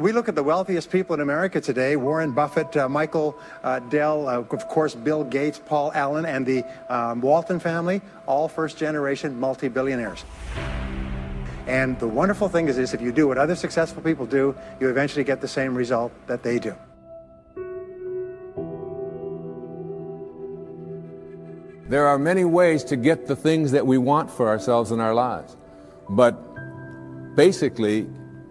We look at the wealthiest people in America today Warren Buffett, uh, Michael uh, Dell, uh, of course, Bill Gates, Paul Allen, and the um, Walton family, all first generation multi billionaires. And the wonderful thing is this if you do what other successful people do, you eventually get the same result that they do. There are many ways to get the things that we want for ourselves in our lives. But basically,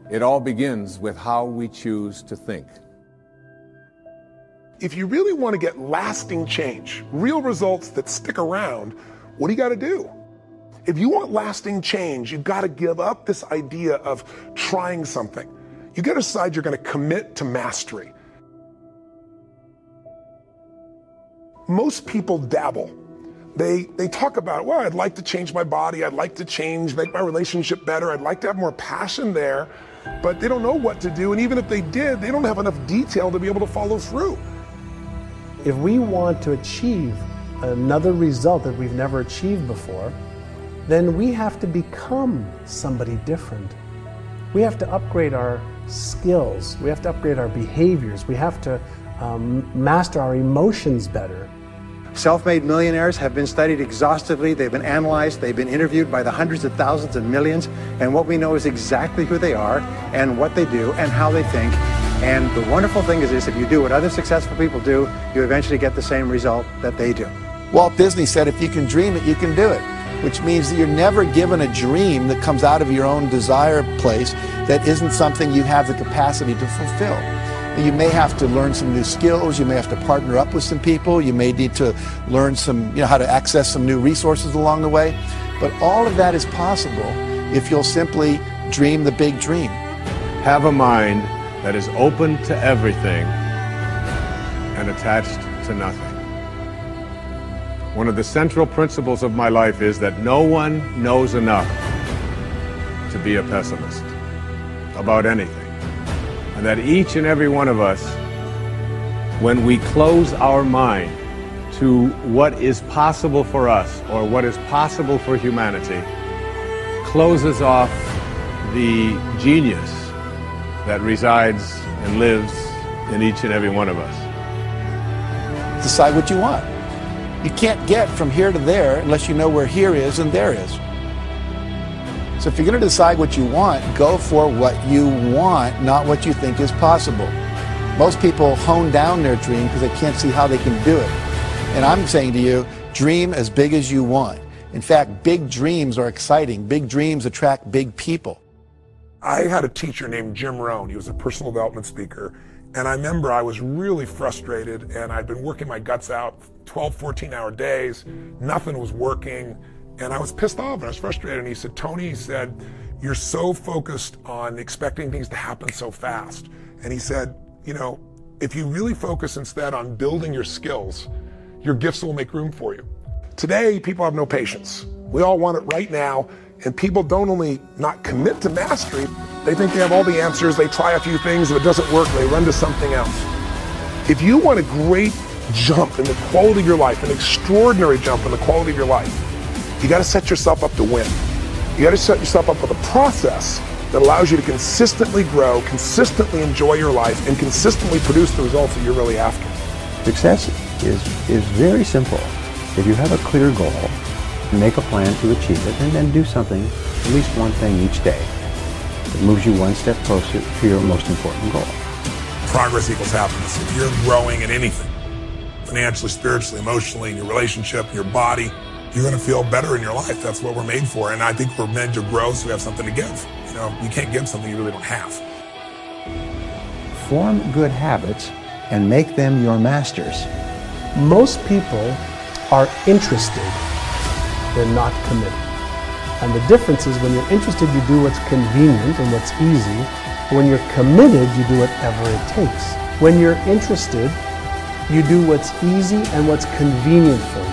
it all begins with how we choose to think. If you really want to get lasting change, real results that stick around, what do you got to do? If you want lasting change, you've got to give up this idea of trying something. You got to decide you're going to commit to mastery. Most people dabble they, they talk about, well, I'd like to change my body. I'd like to change, make my relationship better. I'd like to have more passion there, but they don't know what to do. And even if they did, they don't have enough detail to be able to follow through. If we want to achieve another result that we've never achieved before, then we have to become somebody different. We have to upgrade our skills. We have to upgrade our behaviors. We have to um, master our emotions better. Self-made millionaires have been studied exhaustively. They've been analyzed. They've been interviewed by the hundreds of thousands and millions. And what we know is exactly who they are and what they do and how they think. And the wonderful thing is this, if you do what other successful people do, you eventually get the same result that they do. Walt Disney said, if you can dream it, you can do it. Which means that you're never given a dream that comes out of your own desire place that isn't something you have the capacity to fulfill. You may have to learn some new skills. You may have to partner up with some people. You may need to learn some, you know, how to access some new resources along the way. But all of that is possible if you'll simply dream the big dream. Have a mind that is open to everything and attached to nothing. One of the central principles of my life is that no one knows enough to be a pessimist about anything and that each and every one of us, when we close our mind to what is possible for us or what is possible for humanity, closes off the genius that resides and lives in each and every one of us. Decide what you want. You can't get from here to there unless you know where here is and there is. So if you're going to decide what you want, go for what you want, not what you think is possible. Most people hone down their dream because they can't see how they can do it. And I'm saying to you, dream as big as you want. In fact, big dreams are exciting. Big dreams attract big people. I had a teacher named Jim Rohn. He was a personal development speaker. And I remember I was really frustrated and I'd been working my guts out 12, 14 hour days. Nothing was working. And I was pissed off and I was frustrated. And he said, Tony, he said, you're so focused on expecting things to happen so fast. And he said, you know, if you really focus instead on building your skills, your gifts will make room for you. Today, people have no patience. We all want it right now. And people don't only not commit to mastery, they think they have all the answers. They try a few things. If it doesn't work, they run to something else. If you want a great jump in the quality of your life, an extraordinary jump in the quality of your life, you got to set yourself up to win. You got to set yourself up with a process that allows you to consistently grow, consistently enjoy your life, and consistently produce the results that you're really after. Success is, is very simple. If you have a clear goal, make a plan to achieve it, and then do something, at least one thing each day, that moves you one step closer to your most important goal. Progress equals happiness. If you're growing in anything, financially, spiritually, emotionally, in your relationship, in your body, you're going to feel better in your life. That's what we're made for. And I think we're meant to grow so we have something to give. You know, you can't give something you really don't have. Form good habits and make them your masters. Most people are interested, they're not committed. And the difference is when you're interested, you do what's convenient and what's easy. When you're committed, you do whatever it takes. When you're interested, you do what's easy and what's convenient for you.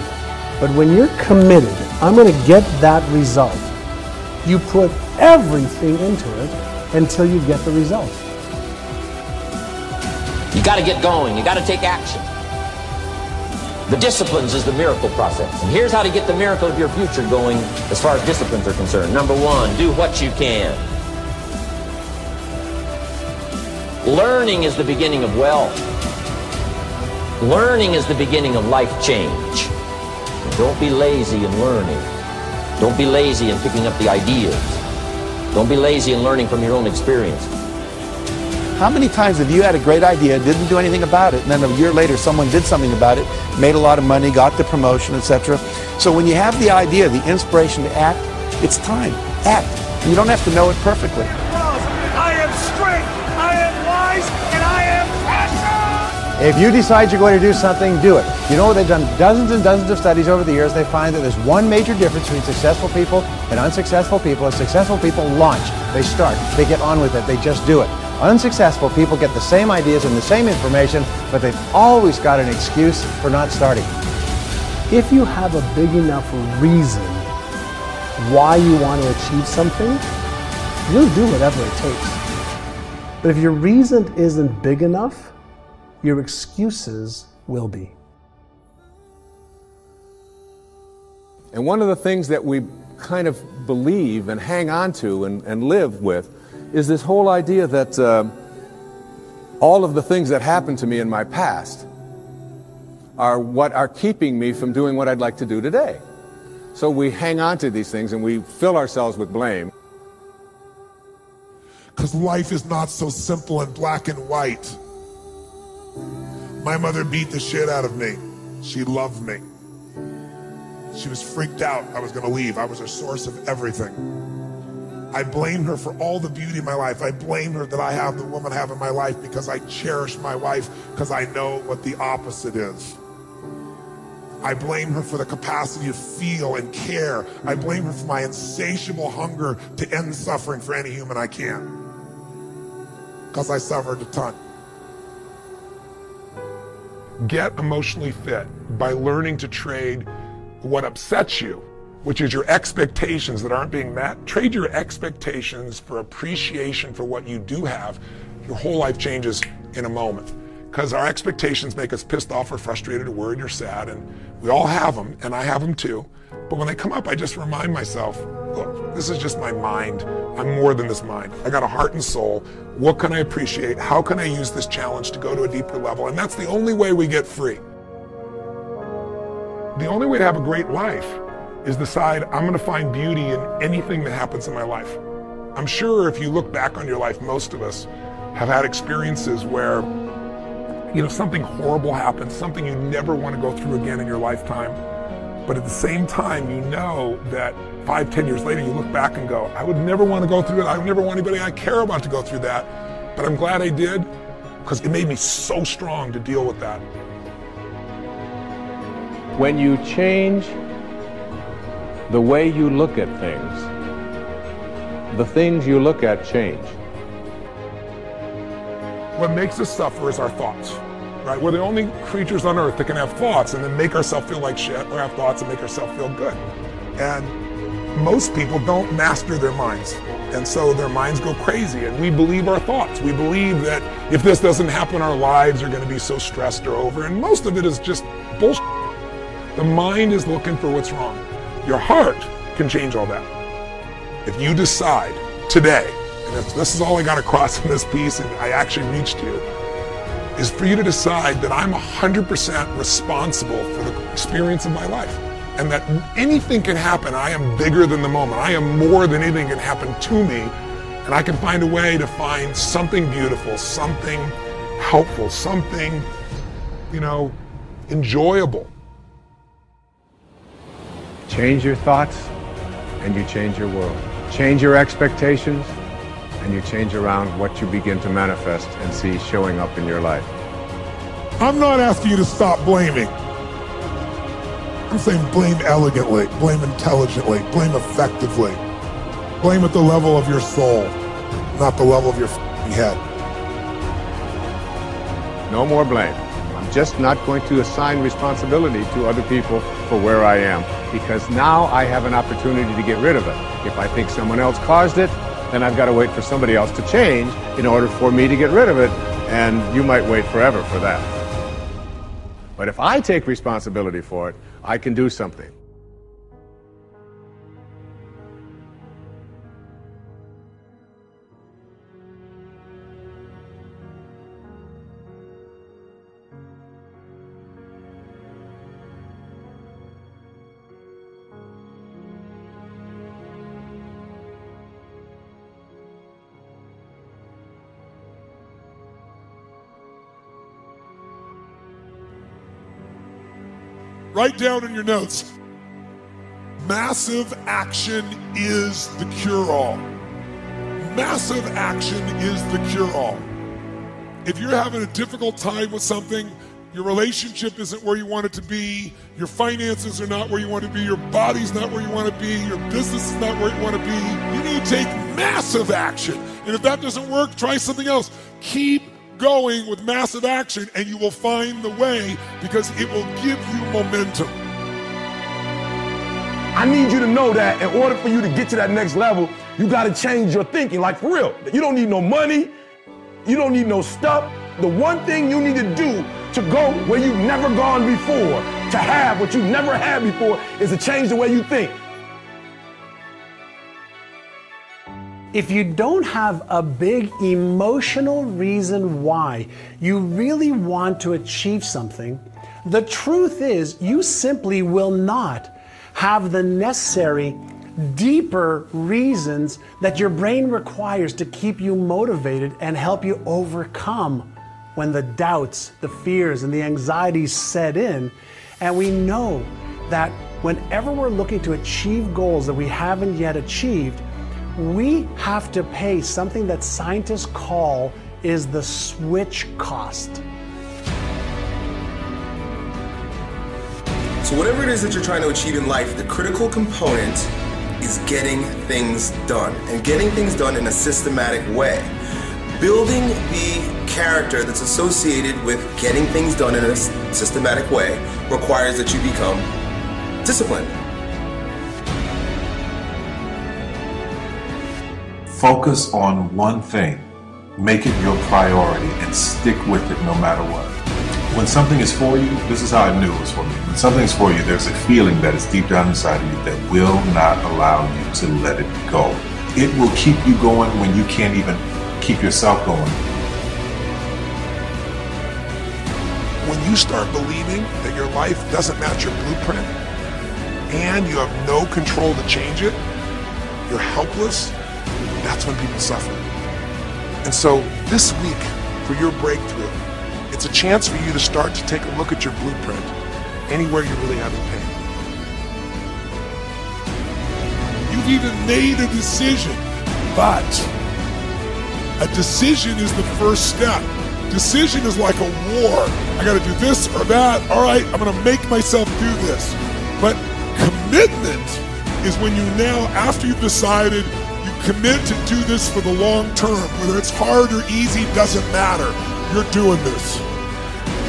But when you're committed, I'm going to get that result, you put everything into it until you get the result. You got to get going. You got to take action. The disciplines is the miracle process. And here's how to get the miracle of your future going as far as disciplines are concerned. Number one, do what you can. Learning is the beginning of wealth. Learning is the beginning of life change. Don't be lazy in learning. Don't be lazy in picking up the ideas. Don't be lazy in learning from your own experience. How many times have you had a great idea, didn't do anything about it, and then a year later someone did something about it, made a lot of money, got the promotion, etc. So when you have the idea, the inspiration to act, it's time. Act. You don't have to know it perfectly. If you decide you're going to do something, do it. You know, they've done dozens and dozens of studies over the years. They find that there's one major difference between successful people and unsuccessful people. And successful people launch. They start. They get on with it. They just do it. Unsuccessful people get the same ideas and the same information, but they've always got an excuse for not starting. If you have a big enough reason why you want to achieve something, you'll do whatever it takes. But if your reason isn't big enough, your excuses will be. And one of the things that we kind of believe and hang on to and, and live with is this whole idea that uh, all of the things that happened to me in my past are what are keeping me from doing what I'd like to do today. So we hang on to these things and we fill ourselves with blame. Because life is not so simple and black and white. My mother beat the shit out of me. She loved me. She was freaked out I was going to leave. I was a source of everything. I blame her for all the beauty in my life. I blame her that I have the woman I have in my life because I cherish my wife because I know what the opposite is. I blame her for the capacity to feel and care. I blame her for my insatiable hunger to end suffering for any human I can. Because I suffered a ton. Get emotionally fit by learning to trade what upsets you which is your expectations that aren't being met. Trade your expectations for appreciation for what you do have. Your whole life changes in a moment. Because our expectations make us pissed off or frustrated or worried or sad, and we all have them, and I have them too. But when they come up, I just remind myself, look, this is just my mind. I'm more than this mind. I got a heart and soul. What can I appreciate? How can I use this challenge to go to a deeper level? And that's the only way we get free. The only way to have a great life is decide I'm going to find beauty in anything that happens in my life. I'm sure if you look back on your life, most of us have had experiences where, you know, something horrible happens, something you never want to go through again in your lifetime. But at the same time, you know that five, ten years later, you look back and go, I would never want to go through it. I would never want anybody I care about to go through that. But I'm glad I did because it made me so strong to deal with that. When you change the way you look at things, the things you look at change. What makes us suffer is our thoughts, right? We're the only creatures on earth that can have thoughts and then make ourselves feel like shit or have thoughts and make ourselves feel good. And most people don't master their minds. And so their minds go crazy and we believe our thoughts. We believe that if this doesn't happen, our lives are going to be so stressed or over. And most of it is just bullshit. The mind is looking for what's wrong. Your heart can change all that. If you decide today, and if this is all I got across in this piece, and I actually reached you, is for you to decide that I'm 100% responsible for the experience of my life. And that anything can happen. I am bigger than the moment. I am more than anything can happen to me. And I can find a way to find something beautiful, something helpful, something, you know, enjoyable Change your thoughts and you change your world. Change your expectations and you change around what you begin to manifest and see showing up in your life. I'm not asking you to stop blaming. I'm saying blame elegantly, blame intelligently, blame effectively. Blame at the level of your soul, not the level of your head. No more blame. I'm just not going to assign responsibility to other people for where I am because now I have an opportunity to get rid of it. If I think someone else caused it, then I've got to wait for somebody else to change in order for me to get rid of it, and you might wait forever for that. But if I take responsibility for it, I can do something. Write down in your notes. Massive action is the cure all. Massive action is the cure all. If you're having a difficult time with something, your relationship isn't where you want it to be, your finances are not where you want to be, your body's not where you want to be, your business is not where you want to be, you need to take massive action. And if that doesn't work, try something else. Keep going with massive action and you will find the way because it will give you momentum. I need you to know that in order for you to get to that next level, you got to change your thinking. Like for real, you don't need no money, you don't need no stuff. The one thing you need to do to go where you've never gone before, to have what you've never had before, is to change the way you think. If you don't have a big emotional reason why you really want to achieve something, the truth is you simply will not have the necessary deeper reasons that your brain requires to keep you motivated and help you overcome when the doubts, the fears, and the anxieties set in. And we know that whenever we're looking to achieve goals that we haven't yet achieved, we have to pay something that scientists call is the switch cost. So, whatever it is that you're trying to achieve in life, the critical component is getting things done and getting things done in a systematic way. Building the character that's associated with getting things done in a systematic way requires that you become disciplined. Focus on one thing, make it your priority, and stick with it no matter what. When something is for you, this is how I knew it was for me. When something's for you, there's a feeling that is deep down inside of you that will not allow you to let it go. It will keep you going when you can't even keep yourself going. When you start believing that your life doesn't match your blueprint and you have no control to change it, you're helpless, that's when people suffer. And so this week, for your breakthrough, it's a chance for you to start to take a look at your blueprint anywhere you're really having pain. You've even made a decision, but a decision is the first step. Decision is like a war. I got to do this or that. All right, I'm going to make myself do this. But commitment is when you now, after you've decided, commit to do this for the long term. Whether it's hard or easy doesn't matter. You're doing this.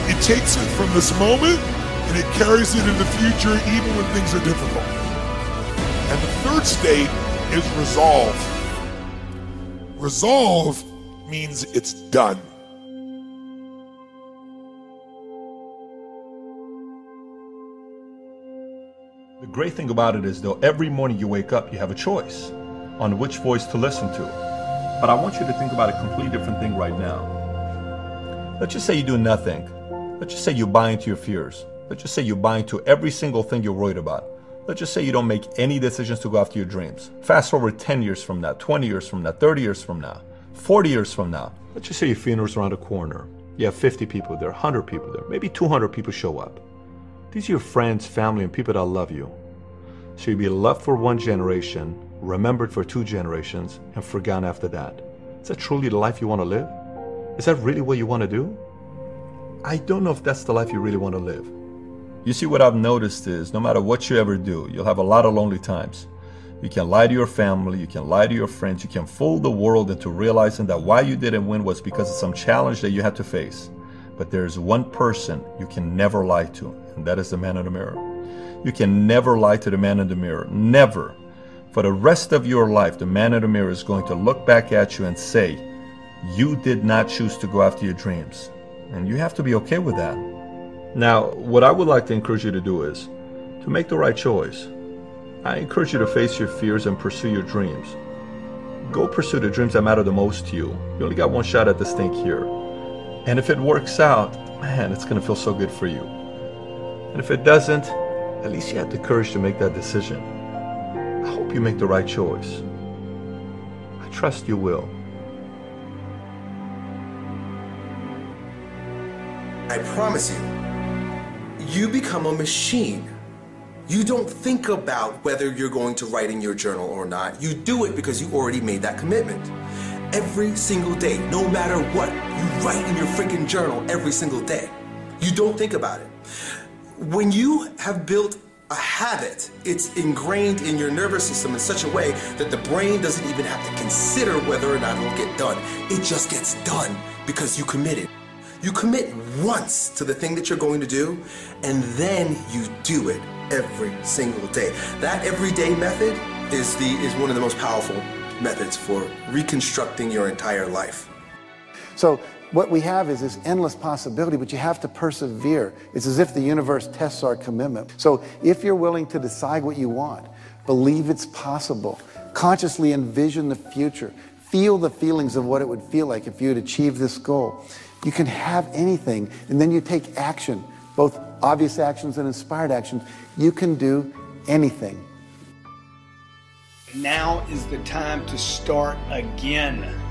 It takes it from this moment and it carries it in the future even when things are difficult. And the third state is resolve. Resolve means it's done. The great thing about it is, though, every morning you wake up, you have a choice on which voice to listen to. But I want you to think about a completely different thing right now. Let's just say you do nothing. Let's just say you buy into your fears. Let's just say you buy into every single thing you're worried about. Let's just say you don't make any decisions to go after your dreams. Fast forward 10 years from now, 20 years from now, 30 years from now, 40 years from now. Let's just say your funeral's around the corner. You have 50 people there, 100 people there, maybe 200 people show up. These are your friends, family, and people that love you. So you'll be loved for one generation, remembered for two generations, and forgotten after that. Is that truly the life you want to live? Is that really what you want to do? I don't know if that's the life you really want to live. You see, what I've noticed is no matter what you ever do, you'll have a lot of lonely times. You can lie to your family, you can lie to your friends, you can fool the world into realizing that why you didn't win was because of some challenge that you had to face. But there's one person you can never lie to, and that is the man in the mirror. You can never lie to the man in the mirror. Never. For the rest of your life, the man in the mirror is going to look back at you and say, You did not choose to go after your dreams. And you have to be okay with that. Now, what I would like to encourage you to do is to make the right choice. I encourage you to face your fears and pursue your dreams. Go pursue the dreams that matter the most to you. You only got one shot at this thing here. And if it works out, man, it's going to feel so good for you. And if it doesn't, at least you had the courage to make that decision. I hope you make the right choice. I trust you will. I promise you, you become a machine. You don't think about whether you're going to write in your journal or not. You do it because you already made that commitment. Every single day, no matter what, you write in your freaking journal every single day. You don't think about it. When you have built a habit, it's ingrained in your nervous system in such a way that the brain doesn't even have to consider whether or not it'll get done. It just gets done because you committed. You commit once to the thing that you're going to do, and then you do it every single day. That everyday method is the is one of the most powerful methods for reconstructing your entire life. So what we have is this endless possibility, but you have to persevere. It's as if the universe tests our commitment. So if you're willing to decide what you want, believe it's possible, consciously envision the future, feel the feelings of what it would feel like if you had achieved this goal, you can have anything, and then you take action, both obvious actions and inspired actions. You can do anything. Now is the time to start again.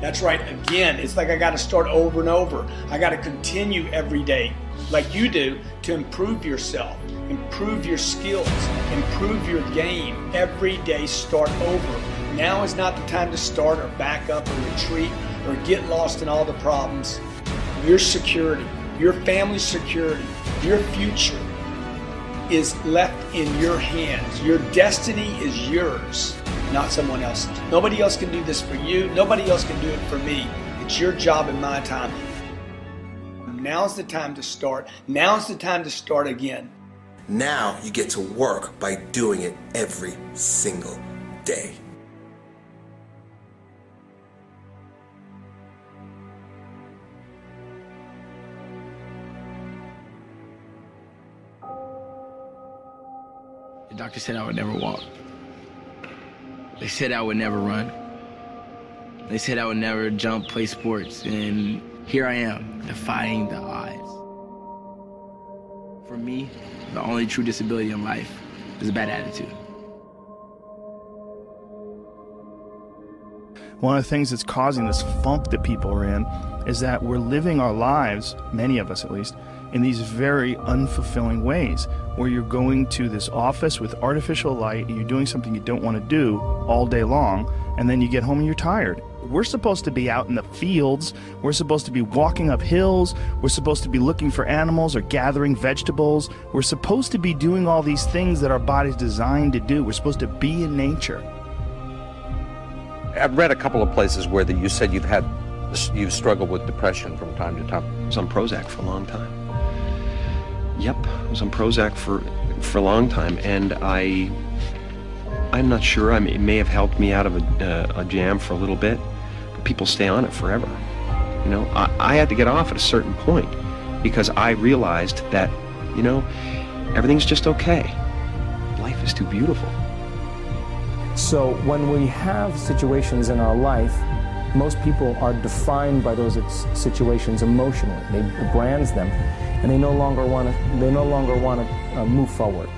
That's right, again. It's like I got to start over and over. I got to continue every day, like you do, to improve yourself, improve your skills, improve your game. Every day, start over. Now is not the time to start or back up or retreat or get lost in all the problems. Your security, your family's security, your future is left in your hands. Your destiny is yours, not someone else's. Nobody else can do this for you. Nobody else can do it for me. It's your job and my time. Now's the time to start. Now's the time to start again. Now you get to work by doing it every single day. The doctor said I would never walk. They said I would never run. They said I would never jump, play sports, and here I am, defying the odds. For me, the only true disability in life is a bad attitude. One of the things that's causing this funk that people are in is that we're living our lives, many of us at least, in these very unfulfilling ways where you're going to this office with artificial light and you're doing something you don't want to do all day long, and then you get home and you're tired. We're supposed to be out in the fields. We're supposed to be walking up hills. We're supposed to be looking for animals or gathering vegetables. We're supposed to be doing all these things that our body's designed to do. We're supposed to be in nature. I've read a couple of places where that you said you've had you've struggled with depression from time to time. I was on Prozac for a long time. Yep, I was on Prozac for for a long time, and I I'm not sure. I mean, it may have helped me out of a, uh, a jam for a little bit, but people stay on it forever. You know, I, I had to get off at a certain point because I realized that, you know, everything's just okay. Life is too beautiful. So when we have situations in our life, most people are defined by those situations emotionally. They brands them, and they no longer want to. They no longer want to uh, move forward.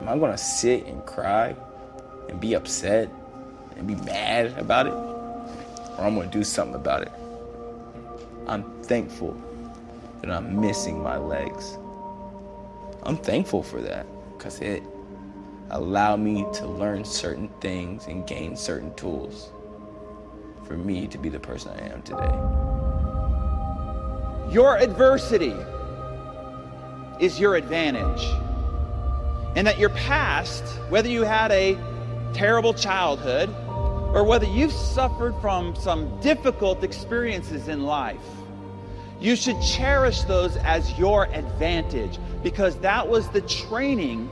Am I gonna sit and cry and be upset and be mad about it? Or I'm gonna do something about it? I'm thankful that I'm missing my legs. I'm thankful for that because it allowed me to learn certain things and gain certain tools for me to be the person I am today. Your adversity is your advantage. And that your past, whether you had a terrible childhood or whether you've suffered from some difficult experiences in life, you should cherish those as your advantage because that was the training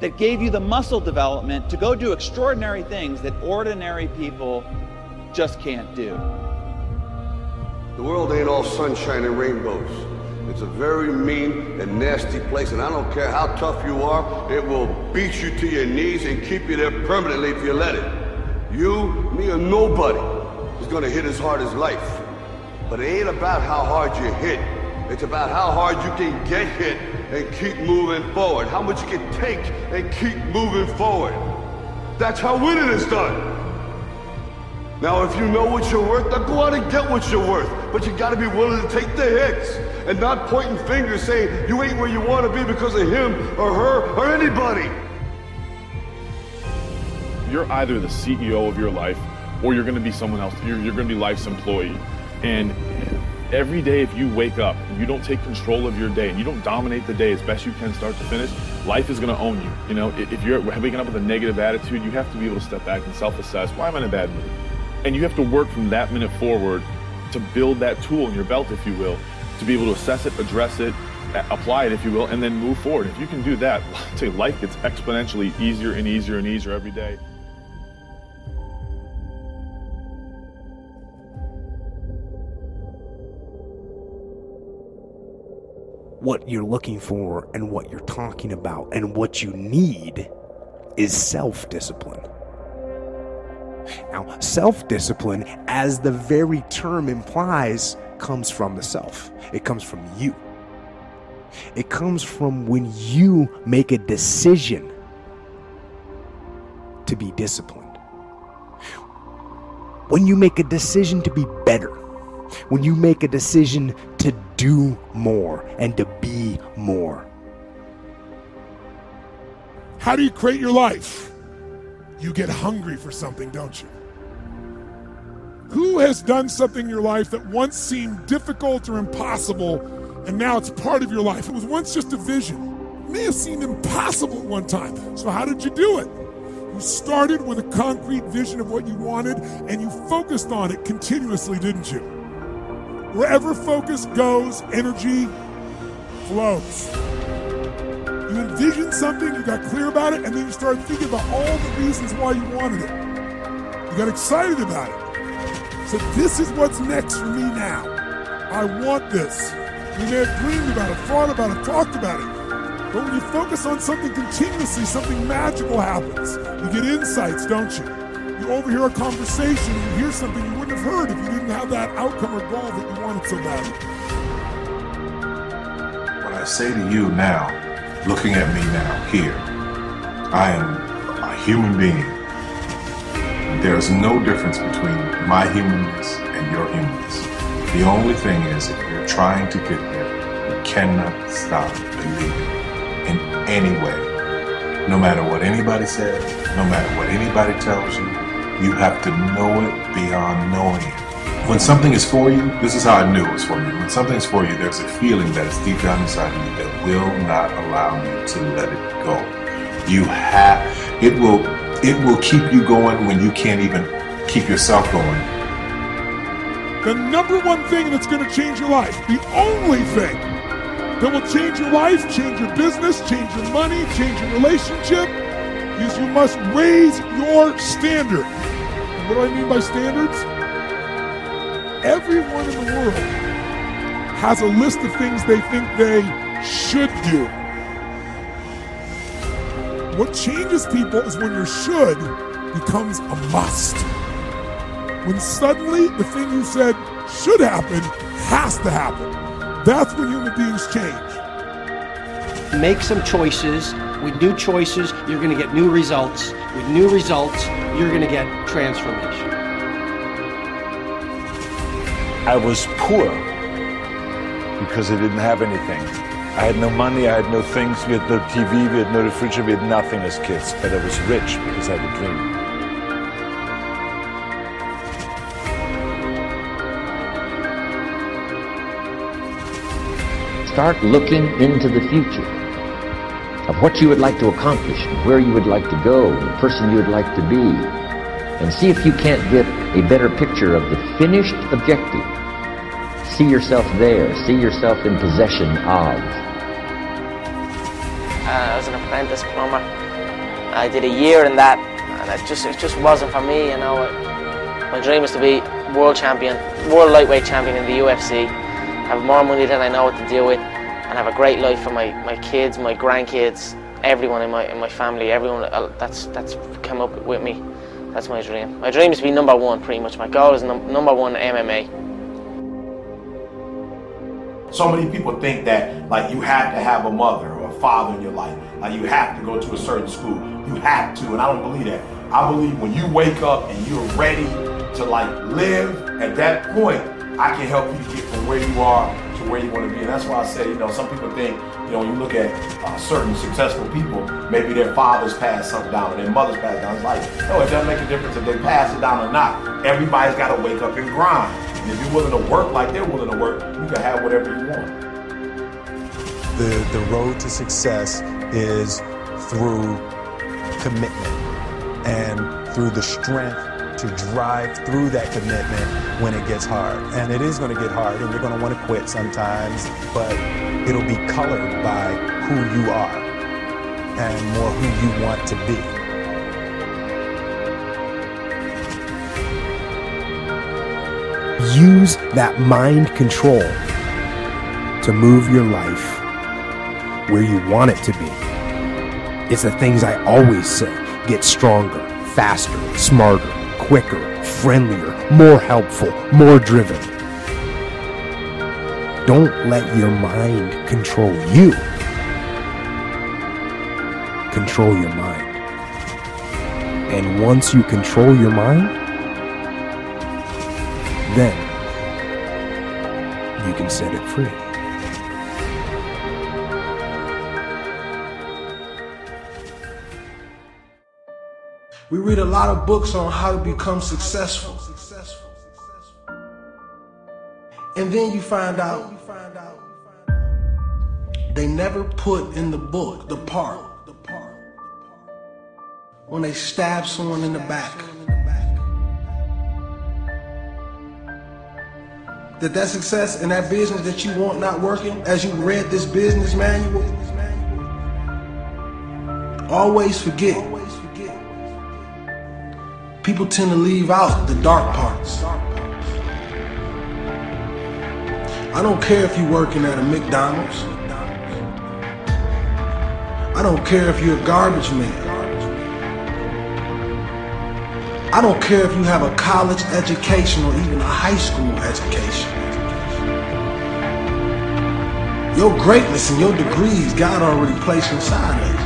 that gave you the muscle development to go do extraordinary things that ordinary people just can't do. The world ain't all sunshine and rainbows. It's a very mean and nasty place, and I don't care how tough you are, it will beat you to your knees and keep you there permanently if you let it. You, me, or nobody is gonna hit as hard as life. But it ain't about how hard you hit. It's about how hard you can get hit and keep moving forward. How much you can take and keep moving forward. That's how winning is done. Now, if you know what you're worth, then go out and get what you're worth. But you gotta be willing to take the hits and not pointing fingers saying you ain't where you wanna be because of him or her or anybody. You're either the CEO of your life or you're gonna be someone else. You're, you're gonna be life's employee. And every day, if you wake up and you don't take control of your day and you don't dominate the day as best you can start to finish, life is going to own you. You know, if you're waking up with a negative attitude, you have to be able to step back and self-assess. Why am I in a bad mood? And you have to work from that minute forward to build that tool in your belt, if you will, to be able to assess it, address it, apply it, if you will, and then move forward. If you can do that, I'll tell you, life gets exponentially easier and easier and easier every day. what you're looking for and what you're talking about and what you need is self discipline. Now, self discipline, as the very term implies, comes from the self, it comes from you. It comes from when you make a decision to be disciplined. When you make a decision to be better. When you make a decision to do more and to be more. How do you create your life? You get hungry for something, don't you? Who has done something in your life that once seemed difficult or impossible and now it's part of your life? It was once just a vision. It may have seemed impossible at one time. So, how did you do it? You started with a concrete vision of what you wanted and you focused on it continuously, didn't you? Wherever focus goes, energy flows. You envisioned something, you got clear about it, and then you started thinking about all the reasons why you wanted it. You got excited about it. So this is what's next for me now. I want this. You may have dreamed about it, thought about it, talked about it. But when you focus on something continuously, something magical happens. You get insights, don't you? You overhear a conversation, and you hear something you wouldn't have heard if you didn't have that outcome or goal that you wanted so badly. What I say to you now, looking at me now, here, I am a human being. There's no difference between my humanness and your humanness. The only thing is, if you're trying to get there, you cannot stop believing in any way. No matter what anybody says, no matter what anybody tells you, you have to know it beyond knowing it. When something is for you, this is how I knew it was for me. When something is for you, there's a feeling that is deep down inside of you that will not allow you to let it go. You have it will it will keep you going when you can't even keep yourself going. The number one thing that's going to change your life, the only thing that will change your life, change your business, change your money, change your relationship, is you must raise your standard. And what do I mean by standards? Everyone in the world has a list of things they think they should do. What changes people is when your should becomes a must. When suddenly the thing you said should happen has to happen. That's when human beings change. Make some choices. With new choices, you're going to get new results. With new results, you're going to get transformation. I was poor because I didn't have anything. I had no money, I had no things, we had no TV, we had no refrigerator, we had nothing as kids. But I was rich because I had a dream. Start looking into the future of what you would like to accomplish, where you would like to go, the person you would like to be, and see if you can't get a better picture of the finished objective. See yourself there. See yourself in possession of. Uh, I was an apprentice plumber. I did a year in that, and it just it just wasn't for me. You know, my dream is to be world champion, world lightweight champion in the UFC, have more money than I know what to do with, and have a great life for my, my kids, my grandkids, everyone in my in my family, everyone uh, that's that's come up with me. That's my dream. My dream is to be number one, pretty much. My goal is num- number one MMA. So many people think that like you have to have a mother or a father in your life. Like you have to go to a certain school. You have to, and I don't believe that. I believe when you wake up and you're ready to like live at that point, I can help you get from where you are to where you want to be. And that's why I say, you know, some people think, you know, when you look at uh, certain successful people, maybe their fathers passed something down or their mothers passed down. It's like, no, it doesn't make a difference if they pass it down or not. Everybody's got to wake up and grind. And if you're willing to work like they're willing to work, you can have whatever you want. The, the road to success is through commitment and through the strength to drive through that commitment when it gets hard. And it is going to get hard, and you're going to want to quit sometimes, but it'll be colored by who you are and more who you want to be. Use that mind control to move your life where you want it to be. It's the things I always say get stronger, faster, smarter, quicker, friendlier, more helpful, more driven. Don't let your mind control you. Control your mind. And once you control your mind, then you can set it free. We read a lot of books on how to become successful. And then you find out they never put in the book the part when they stab someone in the back. That that success and that business that you want not working as you read this business manual, always forget people tend to leave out the dark parts. I don't care if you're working at a McDonald's. I don't care if you're a garbage man. I don't care if you have a college education or even a high school education. Your greatness and your degrees God already placed inside of you.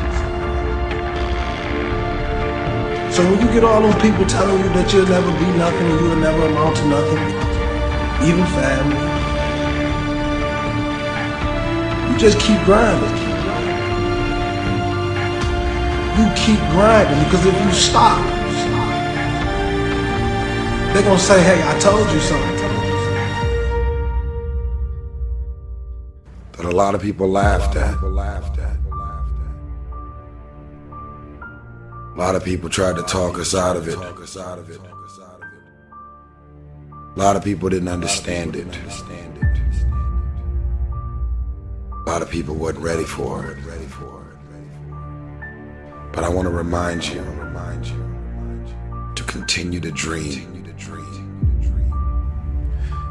So when you get all those people telling you that you'll never be nothing and you'll never amount to nothing, even family, you just keep grinding. You keep grinding because if you stop, they're gonna say, hey, I told you something. that a lot of people laughed at. A lot of people tried to talk us out of it. A lot of people didn't understand it. A lot of people wasn't ready for it. But I want to remind you to continue to dream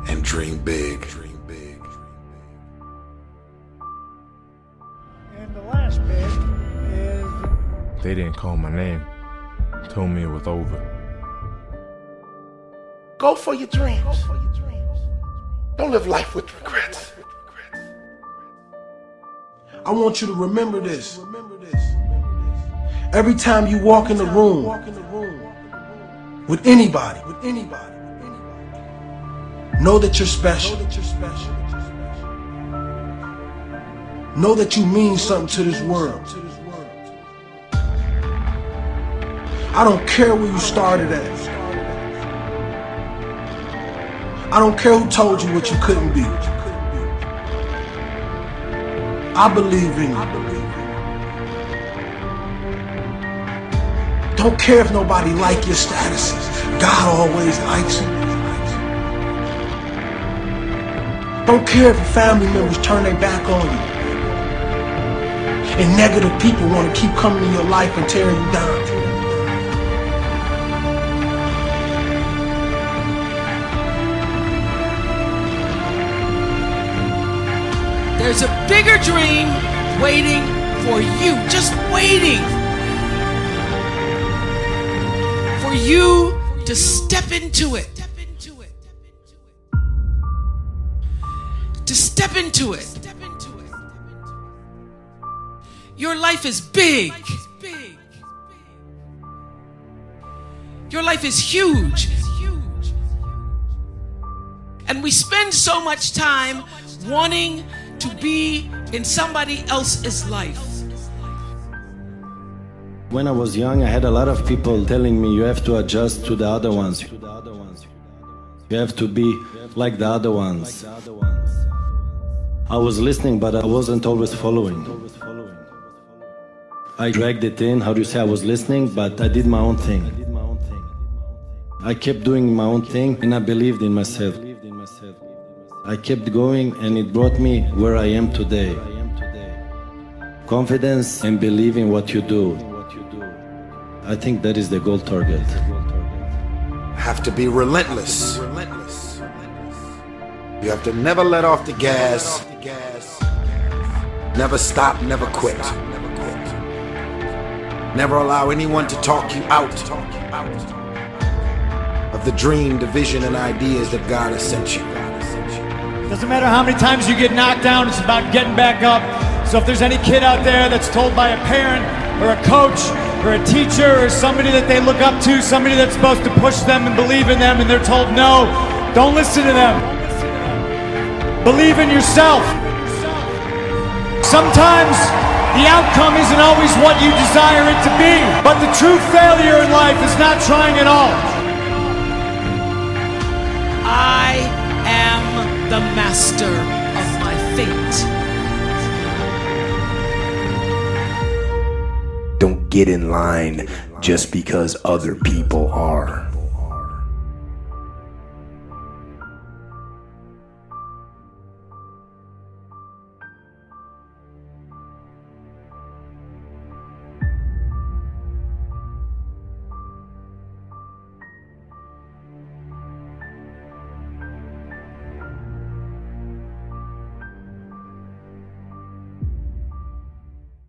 and dream big. And the last bit is They didn't call my name. Told me it was over. go for your dreams. Don't live life with regrets. I want you to remember this. Every time you walk in the room with anybody, with anybody, with anybody. know that you're special. Know that you're special. Know that you mean something to this world. I don't care where you started at. I don't care who told you what you couldn't be. I believe in you. Don't care if nobody like your statuses. God always likes you. Don't care if your family members turn their back on you. And negative people want to keep coming in your life and tearing you down. There's a bigger dream waiting for you, just waiting you to step into it. To step into it. Your life is big. Your life is huge. And we spend so much time wanting to be in somebody else's life. When I was young, I had a lot of people telling me you have to adjust to the other ones. You have to be like the other ones. I was listening, but I wasn't always following. I dragged it in, how do you say, I was listening, but I did my own thing. I kept doing my own thing and I believed in myself. I kept going and it brought me where I am today. Confidence and believe in what you do. I think that is the goal target. Have to be relentless. You have to never let off the gas. Never stop, never quit. Never allow anyone to talk you out of the dream, the vision, and ideas that God has sent you. Doesn't matter how many times you get knocked down, it's about getting back up. So if there's any kid out there that's told by a parent or a coach or a teacher or somebody that they look up to, somebody that's supposed to push them and believe in them, and they're told no, don't listen to them. Believe in yourself. Sometimes the outcome isn't always what you desire it to be, but the true failure in life is not trying at all. I am the master of my fate. Get in line just because other people are.